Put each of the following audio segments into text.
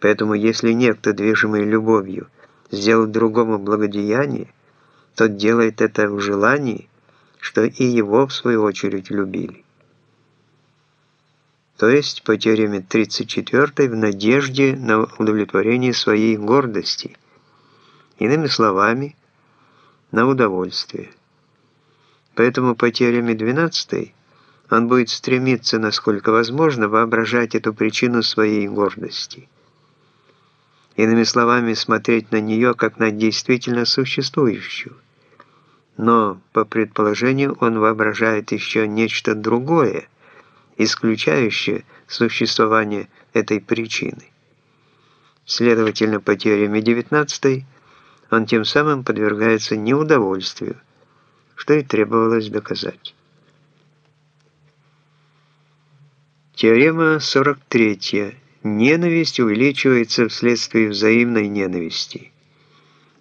Поэтому если некто, движимый любовью, сделал другому благодеяние, тот делает это в желании, что и его, в свою очередь, любили. То есть по теореме 34 в надежде на удовлетворение своей гордости. Иными словами, на удовольствие. Поэтому по теореме 12 он будет стремиться, насколько возможно, воображать эту причину своей гордости. Иными словами, смотреть на нее как на действительно существующую. Но, по предположению, он воображает еще нечто другое, исключающее существование этой причины. Следовательно, по теореме 19 он тем самым подвергается неудовольствию, что и требовалось доказать. Теорема 43. Ненависть увеличивается вследствие взаимной ненависти.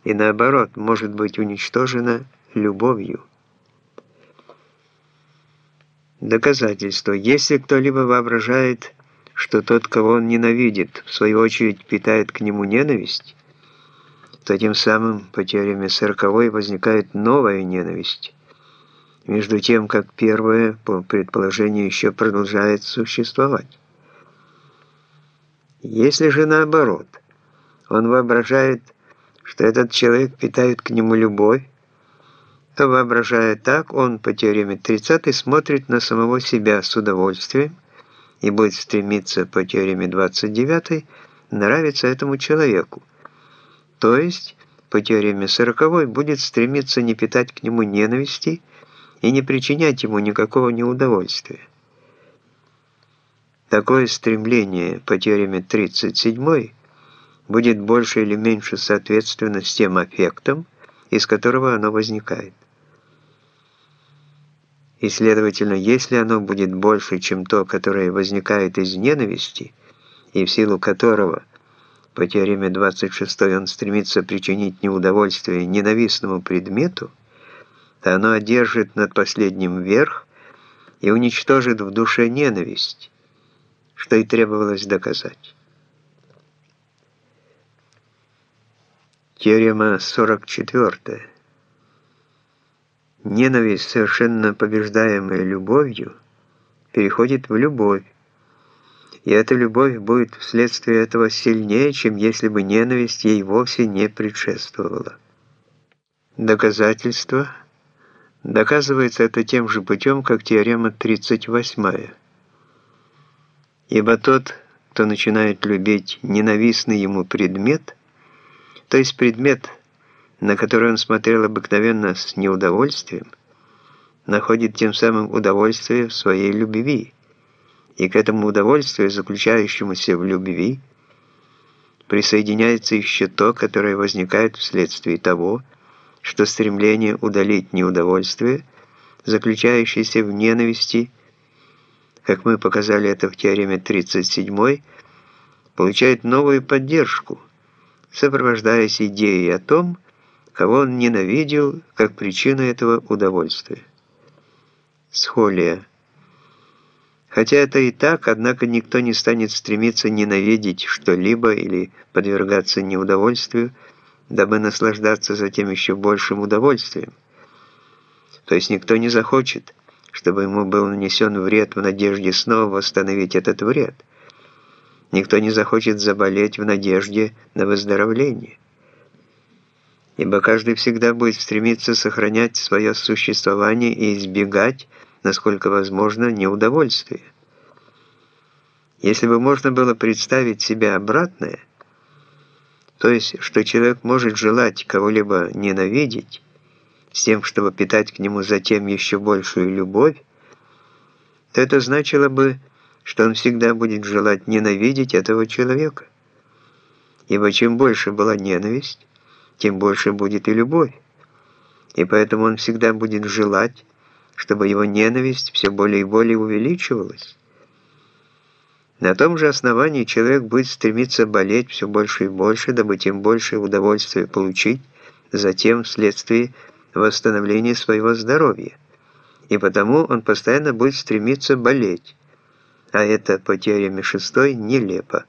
И наоборот, может быть уничтожена любовью. Доказательство. Если кто-либо воображает, что тот, кого он ненавидит, в свою очередь питает к нему ненависть, то тем самым по теореме сороковой возникает новая ненависть, между тем как первая, по предположению, еще продолжает существовать. Если же наоборот, он воображает, что этот человек питает к нему любовь, то, воображая так, он по теореме 30 смотрит на самого себя с удовольствием и будет стремиться по теореме 29 нравиться этому человеку, то есть, по теореме сороковой, будет стремиться не питать к нему ненависти и не причинять ему никакого неудовольствия. Такое стремление по теореме 37 будет больше или меньше соответственно с тем аффектом, из которого оно возникает. И, следовательно, если оно будет больше, чем то, которое возникает из ненависти, и в силу которого – по теореме 26 он стремится причинить неудовольствие ненавистному предмету, то оно одержит над последним верх и уничтожит в душе ненависть, что и требовалось доказать. Теорема 44. Ненависть, совершенно побеждаемая любовью, переходит в любовь, и эта любовь будет вследствие этого сильнее, чем если бы ненависть ей вовсе не предшествовала. Доказательство. Доказывается это тем же путем, как теорема 38. Ибо тот, кто начинает любить ненавистный ему предмет, то есть предмет, на который он смотрел обыкновенно с неудовольствием, находит тем самым удовольствие в своей любви. И к этому удовольствию, заключающемуся в любви, присоединяется еще то, которое возникает вследствие того, что стремление удалить неудовольствие, заключающееся в ненависти, как мы показали это в теореме 37, получает новую поддержку, сопровождаясь идеей о том, кого он ненавидел как причину этого удовольствия. Схолия – Хотя это и так, однако никто не станет стремиться ненавидеть что-либо или подвергаться неудовольствию, дабы наслаждаться затем еще большим удовольствием. То есть никто не захочет, чтобы ему был нанесен вред в надежде снова восстановить этот вред. Никто не захочет заболеть в надежде на выздоровление. Ибо каждый всегда будет стремиться сохранять свое существование и избегать, насколько возможно, неудовольствие. Если бы можно было представить себе обратное, то есть, что человек может желать кого-либо ненавидеть, с тем, чтобы питать к нему затем еще большую любовь, то это значило бы, что он всегда будет желать ненавидеть этого человека. Ибо чем больше была ненависть, тем больше будет и любовь. И поэтому он всегда будет желать, чтобы его ненависть все более и более увеличивалась. На том же основании человек будет стремиться болеть все больше и больше, дабы тем больше удовольствия получить, затем вследствие восстановления своего здоровья. И потому он постоянно будет стремиться болеть. А это по теореме шестой нелепо.